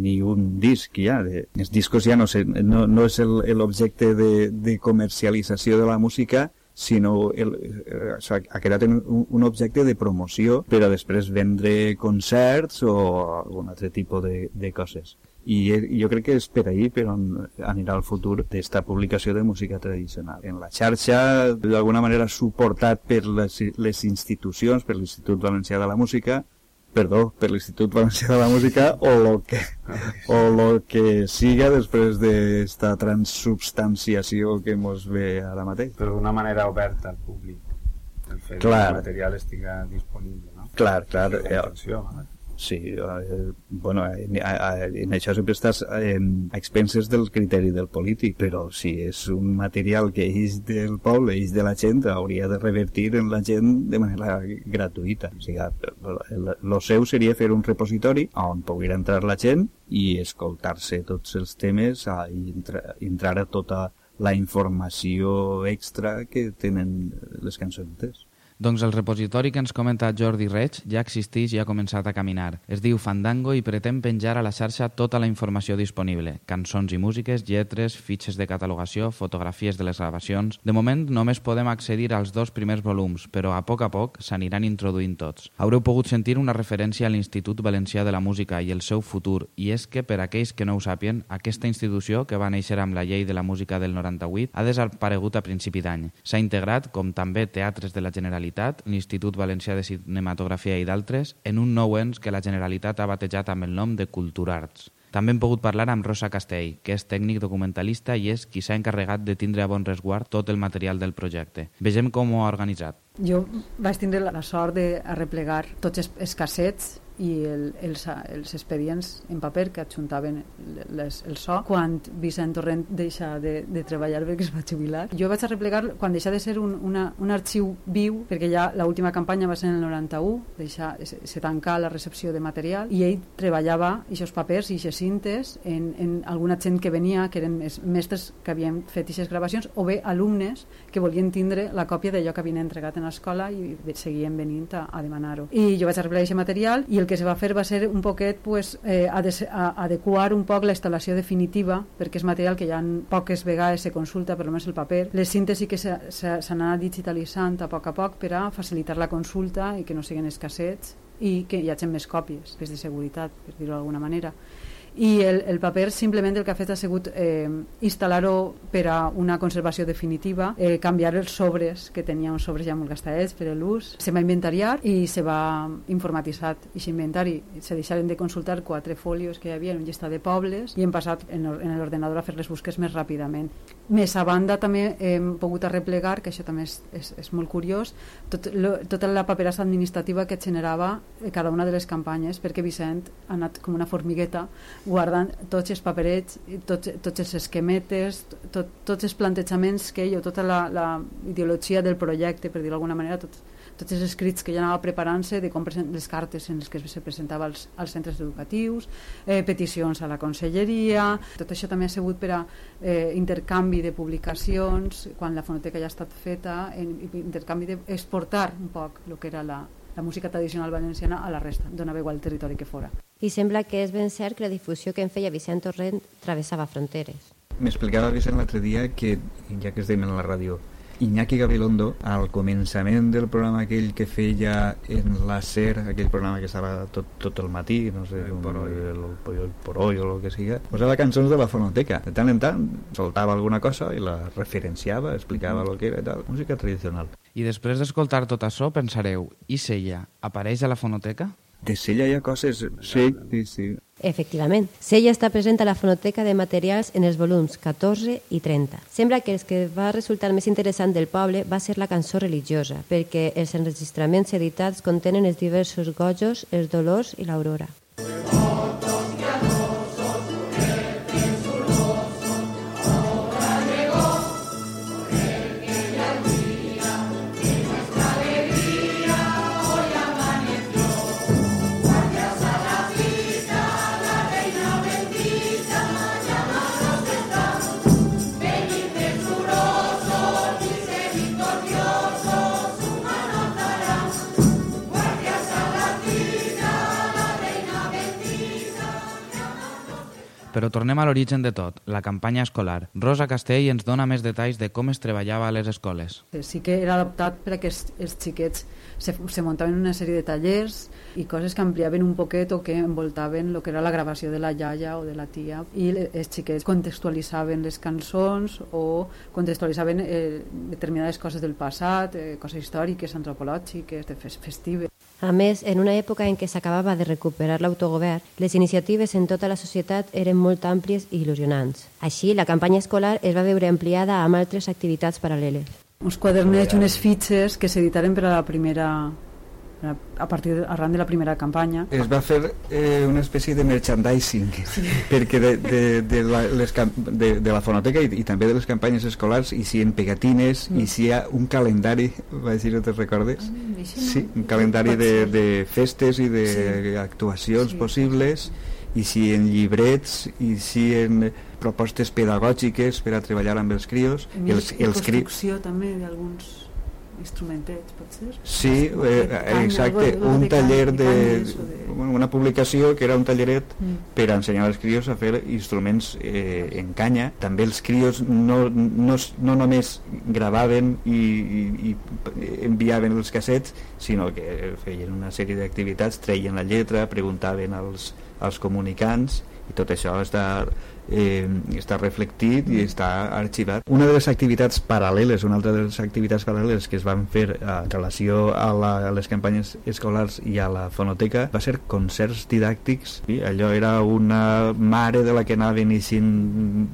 Speaker 11: ni un disc ja. Els discos ja no, sé, no, no és l'objecte de, de comercialització de la música, sinó el, eh, ha quedat un, un objecte de promoció per a després vendre concerts o algun altre tipus de, de coses i jo crec que és per ahir per on anirà el futur d'esta publicació de música tradicional. En la xarxa, d'alguna manera suportat per les, les institucions, per l'Institut Valencià de la Música, perdó, per l'Institut Valencià de la Música o lo que, o lo que siga després d'esta transubstanciació que mos ve ara mateix.
Speaker 12: Però d'una manera oberta al públic. El fet
Speaker 11: clar.
Speaker 12: que el material estiga disponible, no?
Speaker 11: Clar, clar.
Speaker 12: Eh,
Speaker 11: Sí, eh, bueno, en, en això sempre estàs eh, a expenses del criteri del polític, però si és un material que és del poble, és de la gent, hauria de revertir en la gent de manera gratuïta. O sigui, el, seu seria fer un repositori on poguera entrar la gent i escoltar-se tots els temes a, i entrar, entrar a tota la informació extra que tenen les cançons.
Speaker 1: Doncs el repositori que ens comenta Jordi Reig ja existeix i ha començat a caminar. Es diu Fandango i pretén penjar a la xarxa tota la informació disponible. Cançons i músiques, lletres, fitxes de catalogació, fotografies de les gravacions... De moment només podem accedir als dos primers volums, però a poc a poc s'aniran introduint tots. Haureu pogut sentir una referència a l'Institut Valencià de la Música i el seu futur, i és que, per aquells que no ho sàpien, aquesta institució, que va néixer amb la llei de la música del 98, ha desaparegut a principi d'any. S'ha integrat, com també teatres de la Generalitat, Generalitat, l'Institut Valencià de Cinematografia i d'altres, en un nou ens que la Generalitat ha batejat amb el nom de Culturarts. També hem pogut parlar amb Rosa Castell, que és tècnic documentalista i és qui s'ha encarregat de tindre a bon resguard tot el material del projecte. Vegem com ho ha organitzat.
Speaker 13: Jo vaig tindre la, sort de arreplegar tots els cassets i el, els, els expedients en paper que adjuntaven les, el so quan Vicent Torrent deixa de, de treballar perquè es va jubilar. Jo vaig arreplegar quan deixa de ser un, una, un arxiu viu, perquè ja l'última campanya va ser en el 91, deixa, se, se la recepció de material i ell treballava aquests papers i aquestes cintes en, en alguna gent que venia, que eren mestres que havien fet aquestes gravacions, o bé alumnes que volien tindre la còpia d'allò que havien entregat en l'escola i seguien venint a, a demanar-ho. I jo vaig arreplegar aquest material i el que se va fer va ser un poquet pues, eh, adequar un poc la instal·lació definitiva perquè és material que ja poques vegades se consulta, per almenys el paper. Les síntesi que s'han anat digitalitzant a poc a poc per a facilitar la consulta i que no siguin escassets i que hi hagi més còpies, és de seguretat, per dir-ho d'alguna manera i el, el paper simplement el que ha fet ha sigut eh, instal·lar-ho per a una conservació definitiva, eh, canviar els sobres, que tenia uns sobres ja molt gastats per a l'ús, se va inventariar i se va informatitzar i inventari. Se deixaren de consultar quatre folios que hi havia en un llistat de pobles i hem passat en, en l'ordenador a fer les busques més ràpidament. Més a banda també hem pogut arreplegar, que això també és, és, és molt curiós, tot, lo, tota la paperassa administrativa que generava cada una de les campanyes, perquè Vicent ha anat com una formigueta guardant tots els paperets, tots, tots els esquemetes, tot, tots els plantejaments que ell, o tota la, la ideologia del projecte, per dir d'alguna manera, tots, tots els escrits que ja anava preparant-se de com les cartes en les que se presentava als, als centres educatius, eh, peticions a la conselleria, tot això també ha sigut per a eh, intercanvi de publicacions, quan la fonoteca ja ha estat feta, en, intercanvi d'exportar un poc el que era la, la música tradicional valenciana a la resta, donava igual territori que fora.
Speaker 3: I sembla que és ben cert que la difusió que en feia Vicent Torrent travessava fronteres.
Speaker 11: M'explicava Vicent l'altre dia que, ja que es deien a la ràdio, Iñaki Gabilondo, al començament del programa aquell que feia en la SER, aquell programa que estava tot, tot el matí, no sé, el poroi, el, el, el poroi o el que siga, posava cançons de la fonoteca. De tant en tant soltava alguna cosa i la referenciava, explicava el que era i tal. Música tradicional.
Speaker 1: I després d'escoltar tot això pensareu, i Sella apareix a la fonoteca?
Speaker 11: De Sella hi ha coses... Sí, sí, sí.
Speaker 3: Efectivament, Sella està present a la fonoteca de materials en els volums 14 i 30. Sembla que el que va resultar més interessant del poble va ser la cançó religiosa, perquè els enregistraments editats contenen els diversos gojos, els dolors i l'aurora.
Speaker 1: Però tornem a l'origen de tot, la campanya escolar. Rosa Castell ens dona més detalls de com es treballava a les escoles.
Speaker 13: Sí que era adaptat per a que els, els xiquets se, se muntaven una sèrie de tallers i coses que ampliaven un poquet o que envoltaven el que era la gravació de la iaia o de la tia i els xiquets contextualitzaven les cançons o contextualitzaven eh, determinades coses del passat, eh, coses històriques, antropològiques, festives.
Speaker 3: A més, en una època en què s'acabava de recuperar l'autogovern, les iniciatives en tota la societat eren molt àmplies i il·lusionants. Així, la campanya escolar es va veure ampliada amb altres activitats paral·leles.
Speaker 13: Uns quadernets, unes fitxes que s'editaren per a la primera a partir de, arran de la primera campanya.
Speaker 11: Es va fer eh, una espècie de merchandising sí. perquè de, de, de, la, les, de, de la fonoteca i, i també de les campanyes escolars i si en pegatines mm. i si hi ha un calendari *laughs* vaig dir, no te'n recordes? Ah, sí, un calendari de, de festes i d'actuacions sí. sí. possibles i si en llibrets i si en propostes pedagògiques per a treballar amb els crios
Speaker 13: I els, els construcció cri... també d'alguns instrumentets, pot ser?
Speaker 11: Sí, eh, exacte, un taller de, una publicació que era un talleret mm. per a ensenyar als crios a fer instruments eh, en canya. També els crios no, no, no només gravaven i, i, i enviaven els cassets, sinó que feien una sèrie d'activitats, treien la lletra, preguntaven als, als comunicants i tot això està, eh, està reflectit i està arxivat. Una de les activitats paral·leles, una altra de les activitats paral·leles que es van fer en relació a, la, a les campanyes escolars i a la fonoteca va ser concerts didàctics. I allò era una mare de la que anaven eixint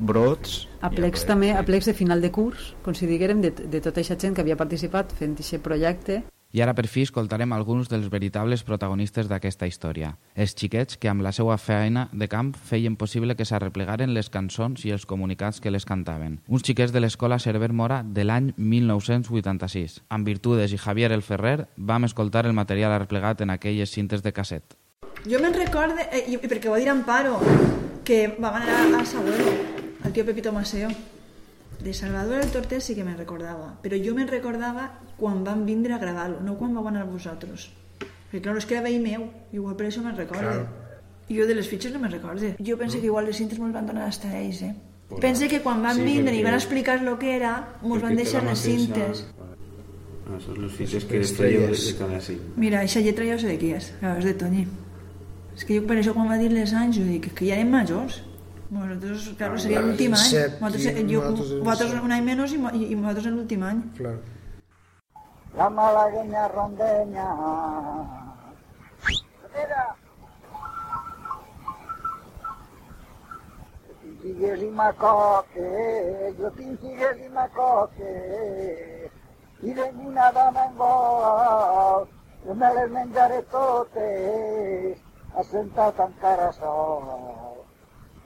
Speaker 11: brots
Speaker 13: A plecs també, a plecs de final de curs, com si diguérem, de, de tota aquesta gent que havia participat fent aquest projecte.
Speaker 1: I ara per fi escoltarem alguns dels veritables protagonistes d'aquesta història. Els xiquets que amb la seva feina de camp feien possible que s'arreplegaren les cançons i els comunicats que les cantaven. Uns xiquets de l'escola Cerver Mora de l'any 1986. Amb Virtudes i Javier el Ferrer vam escoltar el material arreplegat en aquelles cintes de casset.
Speaker 14: Jo me'n recorde, eh, perquè ho va dir Amparo, que va anar a, Sabuelo, al tio Pepito Maceo. De Salvador el Tortés sí que me'n recordava, però jo me'n recordava quan van vindre a gravar-lo, no quan vau anar vosaltres. Perquè, clar, és que era veí meu, igual per això me'n recorde.
Speaker 15: Claro.
Speaker 14: I jo de les fitxes no me'n recorde. Jo penso
Speaker 15: No.
Speaker 14: que igual les cintes mos van donar hasta ells, eh?
Speaker 15: Pues
Speaker 14: Pense que quan van
Speaker 12: sí,
Speaker 14: vindre i
Speaker 12: perquè-
Speaker 14: van explicar lo que era, mos van deixar les cintes.
Speaker 12: Ah, són les fites que traieu de, cada cinc.
Speaker 14: Mira, lletra ja ho sé de qui és, és de Toni. És que jo per això quan va dir les anys, jo dic que ja anem majors. Nosaltres, claro,
Speaker 15: Ah,
Speaker 14: seria
Speaker 15: clar,
Speaker 14: l'últim any.
Speaker 15: set,
Speaker 14: Vosaltres,
Speaker 15: i
Speaker 14: jo,
Speaker 15: nosaltres
Speaker 14: vosaltres un any menys i, i, i vosaltres l'últim any.
Speaker 15: Claro.
Speaker 16: La malagueña rondeña. Sigues i macoque, jo tinc sigues i macoque, i de nina dama en vol, jo me les menjaré totes, assentat encara sol.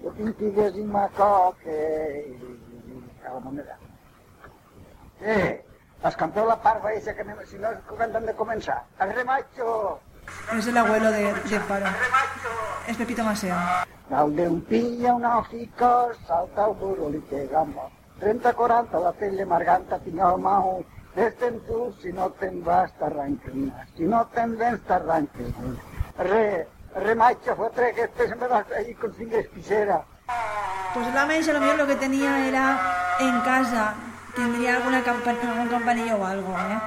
Speaker 16: Jo tinc sigues i macoque, cago en la Eh, has cantado la parva esa que me, si no es cantan de comenzar. ¡Al remacho!
Speaker 14: És l'abuelo de, de Paro. És Pepito Maceo.
Speaker 16: Al de un pilla una hojica, salta un duro y que gamba. 30, 40, la pelle marganta, tinga el majo. Desten tu, si no te'n vas, t'arranques. Si no te'n vens, t'arranques. Re, re macho, fotre que este se me va ahí con cingues pisera.
Speaker 14: Pues el home a lo mejor lo que tenía era en casa, tendría alguna campa algún campanillo o algo, ¿eh?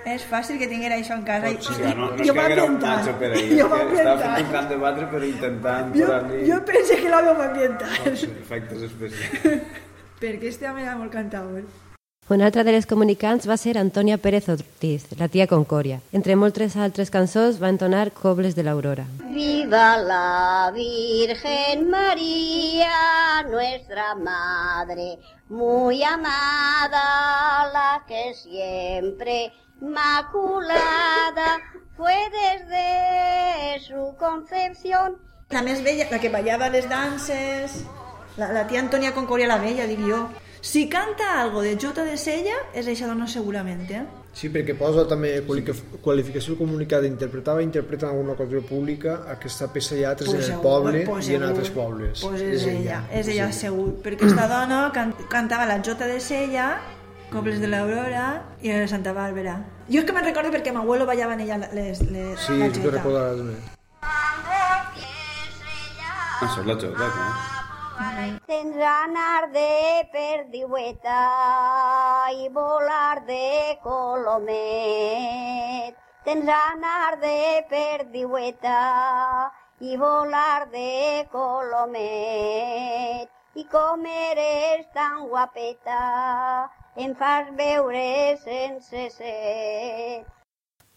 Speaker 14: És fàcil que tinguera això en casa.
Speaker 12: Sí, ja, no, no
Speaker 14: jo
Speaker 12: per ahí,
Speaker 14: Jo *laughs*
Speaker 12: és que estava fent un gran debatre però intentant
Speaker 14: Jo, jo penso que l'home m'ambientant.
Speaker 12: efectes especials. *laughs*
Speaker 14: Perquè este home era molt cantador.
Speaker 3: Una altra de les comunicants va ser Antònia Pérez Ortiz, la tia Concòria. Entre moltes altres cançons va entonar Cobles de l'Aurora.
Speaker 17: Viva la Virgen María, nuestra Madre, muy amada, la que siempre Inmaculada fue desde su concepción.
Speaker 14: La més vella, la que ballava les danses, la, la tia Antònia Concòria la vella, dic jo. Si canta algo de Jota de Sella, és eixa dona segurament, eh?
Speaker 15: Sí, perquè posa també quali- qualificació comunicada interpretava interpreta en alguna cosa pública aquesta peça i altres en el poble
Speaker 14: pues
Speaker 15: i en altres pobles.
Speaker 14: Pues és, ella, és ella segur. Perquè esta dona can, cantava la Jota de Sella, Cobles de l'Aurora i la Santa Bàrbara. Jo és que me'n recordo perquè mi abuelo ballava en ella les, les,
Speaker 15: Sí,
Speaker 14: la
Speaker 15: tu te
Speaker 14: Jota.
Speaker 15: recordaràs més.
Speaker 12: Ah, això és la jota, clar.
Speaker 17: Tendrán ar de perdiueta y volar de colomet. Tendrán ar de perdiueta y volar de colomet. I com eres tan guapeta, em fas veure sense set.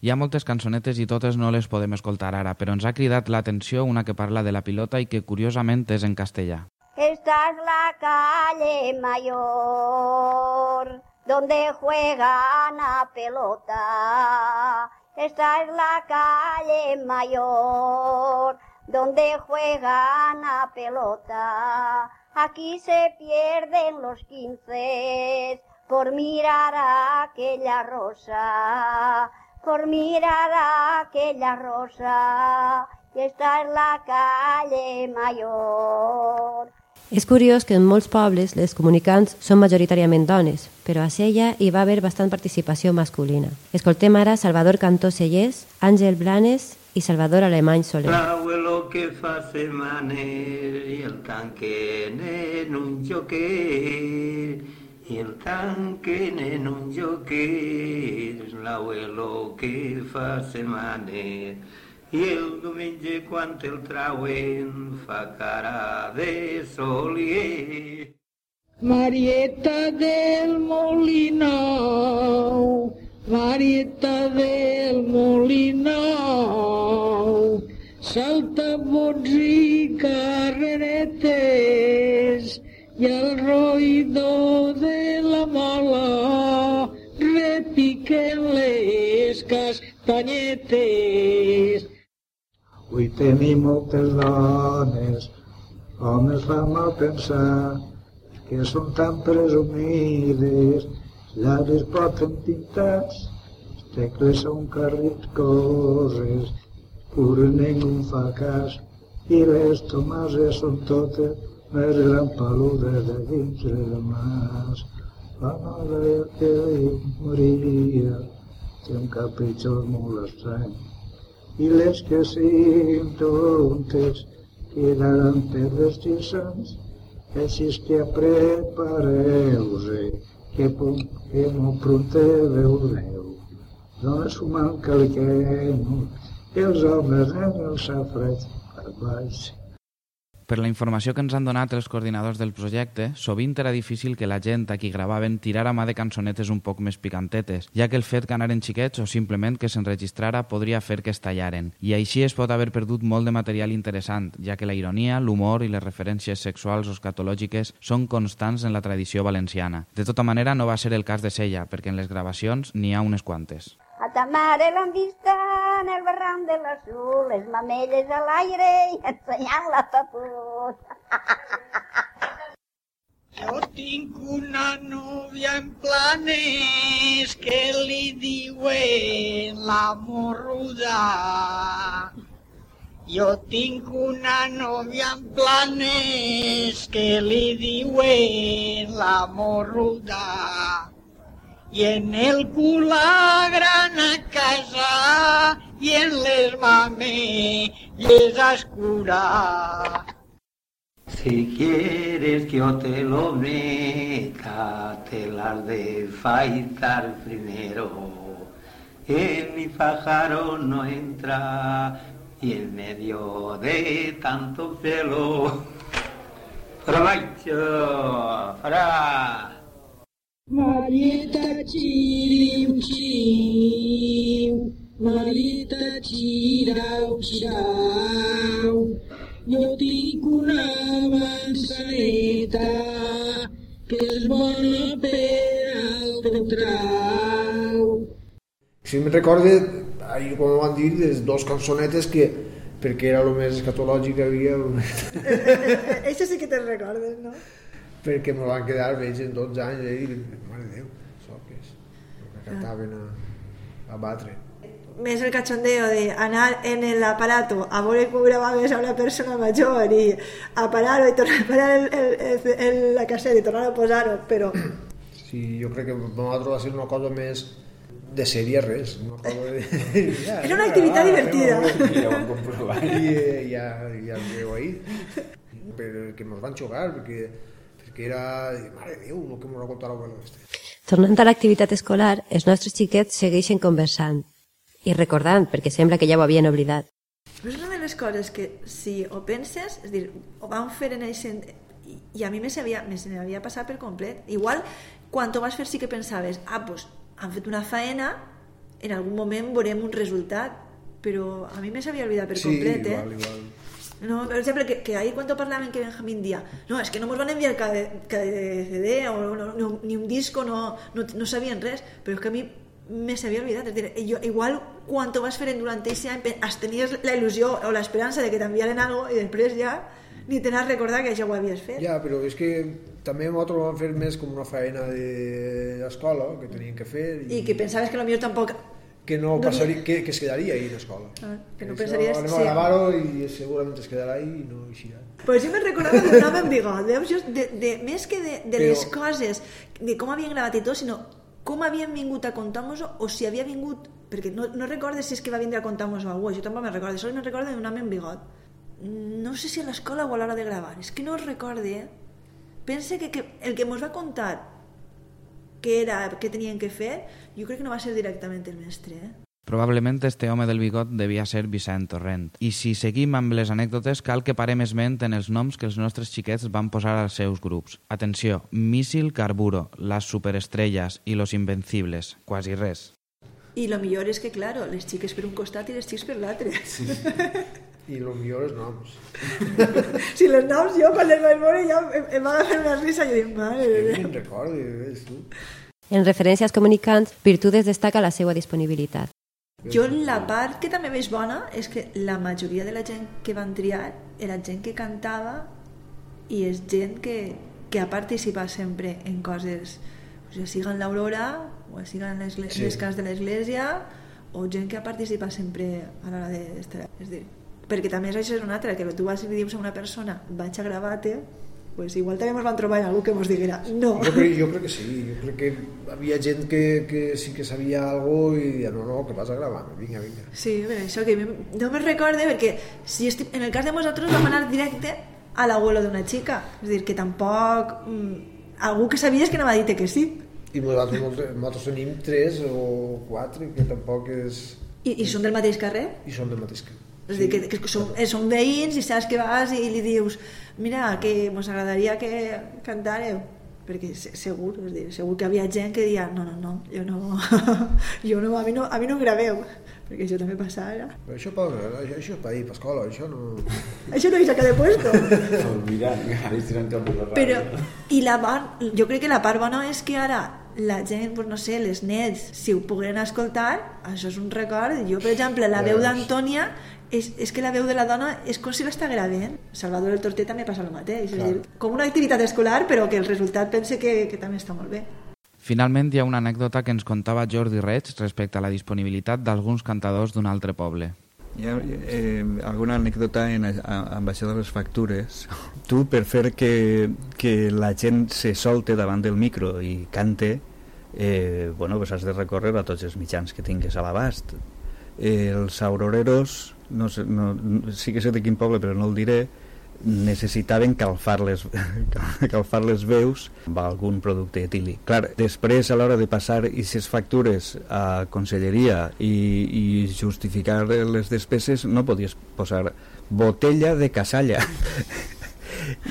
Speaker 1: Hi ha moltes cançonetes i totes no les podem escoltar ara, però ens ha cridat l'atenció una que parla de la pilota i que curiosament és en castellà.
Speaker 17: Esta es la calle mayor donde juegan a pelota. Esta es la calle mayor donde juegan a pelota. Aquí se pierden los quince por mirar a aquella rosa, por mirar a aquella rosa. Y esta es la calle mayor.
Speaker 3: És curiós que en molts pobles les comunicants són majoritàriament dones, però a Sella hi va haver bastant participació masculina. Escoltem ara Salvador Cantó Sellers, Àngel Blanes i Salvador Alemany Soler.
Speaker 18: L'abuelo que fa setmanes i el tanquen en un joquer i el tanquen en un joquer l'abuelo que fa setmanes i el diumenge quan el trauen fa cara de solier.
Speaker 19: Marieta del Molinou, Marieta del Molinou, salta bots i carreretes i el roïdor de la mola repiquen les castanyetes.
Speaker 20: Avui tenim moltes dones, homes fa mal pensar, que són tan presumides, llavis porten pintats, tecles són carrits coses, pure ningú fa cas, i les tomases són totes més gran peludes de dintre del nas. La mare que diu Maria té un capritxós molt estrany, i les que siguin tontes quedaran per vestir-se'ns així és que prepareu-vos, que, pon- que molt pronte veureu. Dones fumant caliquem, els homes en el safret per baix.
Speaker 1: Per la informació que ens han donat els coordinadors del projecte, sovint era difícil que la gent a qui gravaven tirara mà de cançonetes un poc més picantetes, ja que el fet que anaren xiquets o simplement que s'enregistrara podria fer que es tallaren. I així es pot haver perdut molt de material interessant, ja que la ironia, l'humor i les referències sexuals o escatològiques són constants en la tradició valenciana. De tota manera, no va ser el cas de Sella, perquè en les gravacions n'hi ha unes quantes.
Speaker 17: Ta mare l'han vista en el barranc de l'azul, les mamelles a l'aire i ensenyant la paput.
Speaker 19: Jo tinc una núvia en planes que li diuen la morruda. Jo tinc una nòvia en planes que li diuen la morruda. I en el cul la gran casa i en les mamelles escura.
Speaker 18: Si quieres que yo te lo meta, te las de faltar primero. En mi pájaro no entra y en medio de tanto pelo. Trabajo, para.
Speaker 19: Xiriu, Marieta xirau, xirau. Jo tinc una manzaneta que és bona per al teu trau.
Speaker 15: Si me'n recorde, ahir quan ho van dir, les dos cançonetes que perquè era el més escatològic que havia, *laughs*
Speaker 14: Això sí que te'n recordes, no?
Speaker 15: Perquè me van quedar veig en 12 anys eh, i dic, mare de Déu, això què és? El que cantaven a, a batre.
Speaker 14: Més el cachondeo de anar en el aparato a veure com gravaves a una persona major i a parar-ho i tornar a parar el, el, el, el, la casseta i tornar a posar-ho, però
Speaker 15: Sí, jo crec que nosaltres va ser una cosa més de sèrie res. Una cosa de... ja,
Speaker 14: Era una activitat divertida.
Speaker 12: Ja ho han comprovat.
Speaker 15: I eh, ja, ja el veu ahí. Però que ens van xocar, perquè, perquè era... Mare de Déu, el que m'ho ha contat l'abuelo este.
Speaker 3: Tornant a l'activitat escolar, els nostres xiquets segueixen conversant i recordant, perquè sembla que ja ho havien oblidat.
Speaker 14: Però és una de les coses que, si ho penses, és dir, ho van fer en eixe... I, i a mi me s'havia me se m'havia passat per complet. Igual, quan ho vas fer sí que pensaves, ah, doncs han fet una faena, en algun moment veurem un resultat, però a mi me s'havia oblidat per
Speaker 15: Sí,
Speaker 14: complet,
Speaker 15: igual,
Speaker 14: eh?
Speaker 15: igual.
Speaker 14: No, per exemple, que, que ahir quan parlaven que Benjamín dia no, és que no ens van enviar cada, cada CD o no, no, ni un disco, no, no, no sabien res, però és que a mi me s'havia oblidat. És dir, jo, igual quan ho vas fer durant aquest any has tenies la il·lusió o l'esperança de que t'enviaren algo i després ja ni te n'has recordat que això ho havies fet.
Speaker 15: Ja, però és que també nosaltres ho vam fer més com una feina d'escola que teníem que fer i,
Speaker 14: I que pensaves que potser tampoc...
Speaker 15: que no passaria, que, que es quedaria ahí l'escola.
Speaker 14: Ah, que no
Speaker 15: Això
Speaker 14: pensaries...
Speaker 15: Anem a
Speaker 14: sí.
Speaker 15: gravar-ho i segurament es quedarà ahí i no eixirà.
Speaker 14: Pues jo me'n recordava d'un home amb bigot, veus? Jo, de, de, més que de, de
Speaker 15: Però-
Speaker 14: les coses, de com havien gravat i tot, sinó com havien vingut a contar-nos-ho o si havia vingut... Perquè no, no recordes si és que va vindre a contar-nos-ho algú, jo tampoc me'n recordo, sols me'n recordo d'un home amb bigot. No sé si a l'escola o a l'hora de gravar, és que no es recorde, eh? Pensa que, que el que ens va contar que era, que tenien que fer, jo crec que no va ser directament el mestre, eh?
Speaker 1: Probablement este home del bigot devia ser Vicent Torrent. I si seguim amb les anècdotes, cal que parem esment en els noms que els nostres xiquets van posar als seus grups. Atenció, Míssil Carburo, Las Superestrellas i Los Invencibles, quasi res.
Speaker 14: I lo millor és que, claro, les xiques per un costat i les xics per l'altre. Sí.
Speaker 15: I el millor els noms. *laughs*
Speaker 14: si les noms jo quan les vaig veure ja em, em va fer una risa i jo dic, mare de
Speaker 15: Jo
Speaker 14: Déu.
Speaker 15: me'n recordo, ves tu.
Speaker 3: En referència als comunicants, Virtudes destaca la seva disponibilitat.
Speaker 14: Jo la part que també veig bona és que la majoria de la gent que van triar era gent que cantava i és gent que, que ha participat sempre en coses, o sigui, en l'Aurora o siga en les,
Speaker 15: Sí.
Speaker 14: sí. les cases de l'església o gent que ha participat sempre a l'hora d'estar. És dir, perquè també és això és una altra, que tu vas i dius a una persona vaig a gravar-te, pues igual també ens van trobar en algú que ens diguera no.
Speaker 15: Jo crec, jo crec que sí, jo crec que havia gent que, que sí que sabia algo i deia, no, no, que vas a gravar, vinga, vinga.
Speaker 14: Sí, per això que no me recorde perquè si estic, en el cas de nosaltres vam anar directe a l'abuelo d'una xica és dir, que tampoc mm, algú que sabies que no va dir que sí
Speaker 15: I nosaltres, nosaltres tenim tres o quatre, que tampoc és...
Speaker 14: I, i són del mateix carrer
Speaker 15: I són del mateix carrer.
Speaker 14: És a dir, que, que són, eh, són veïns i saps que vas i li dius mira, que ens agradaria que cantàreu perquè se- segur, és a dir, segur que havia gent que deia no, no, no, jo no, *laughs* jo no, a mi no, a mi no em graveu perquè això també passava
Speaker 15: Però això, per, això, això és per ir per escola, això no... *laughs*
Speaker 14: això no hi saca de puesto. *laughs*
Speaker 12: Mirant, ara el
Speaker 14: Però, i la part, jo crec que la part bona és que ara la gent, pues no sé, les nets, si ho pogueren escoltar, això és un record. Jo, per exemple, la veu d'Antònia és, és que la veu de la dona és com si l'està gravant. Salvador el Torter també passa el mateix. És
Speaker 1: Clar.
Speaker 14: dir, com una activitat escolar, però que el resultat pense que, que també està molt bé.
Speaker 1: Finalment, hi ha una anècdota que ens contava Jordi Reig respecte a la disponibilitat d'alguns cantadors d'un altre poble.
Speaker 11: Hi ha eh, alguna anècdota en, a, amb això de les factures. Tu, per fer que, que la gent se solte davant del micro i cante, eh, bueno, pues has de recórrer a tots els mitjans que tingues a l'abast. Eh, els auroreros, no sé, no, sí que sé de quin poble, però no el diré, necessitaven calfar les, *laughs* calfar les veus amb algun producte etílic. Clar, després a l'hora de passar aquestes factures a conselleria i, i justificar les despeses no podies posar botella de casalla *laughs*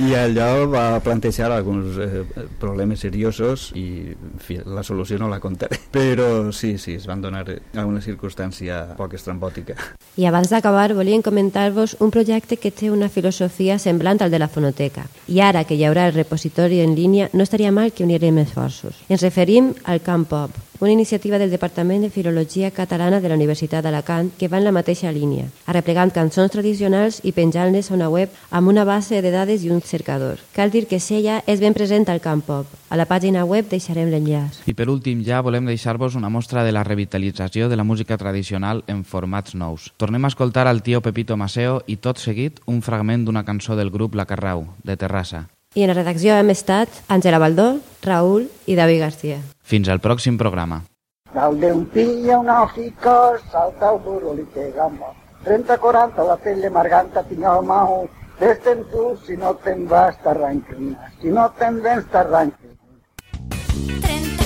Speaker 11: i allò va plantejar alguns eh, problemes seriosos i fi, la solució no la contaré *laughs* però sí, sí, es van donar alguna circumstància poc estrambòtica
Speaker 3: I abans d'acabar, volíem comentar-vos un projecte que té una filosofia semblant al de la fonoteca. I ara que hi haurà el repositori en línia, no estaria mal que unirem esforços. Ens referim al Camp Pop, una iniciativa del Departament de Filologia Catalana de la Universitat d'Alacant que va en la mateixa línia, arreplegant cançons tradicionals i penjant-les a una web amb una base de dades i un cercador. Cal dir que Sella és ben present al Camp Pop. A la pàgina web deixarem l'enllaç.
Speaker 1: I per últim ja volem deixar-vos una mostra de la revitalització de la música tradicional en formats nous. Tornem a escoltar al tio Pepito Maceo i tot seguit un fragment d'una cançó del grup La Carrau, de Terrassa.
Speaker 3: I en la redacció hem estat Àngela Baldó, Raül i David García.
Speaker 1: Fins al pròxim programa.
Speaker 16: Dale un pilla un hocico, salta un duro y pegamos. 30, 40, la pelle marganta, piñol majo. Desde tú, si no te vas, te arranquen. Si no te ven, te arranquen.
Speaker 21: 30,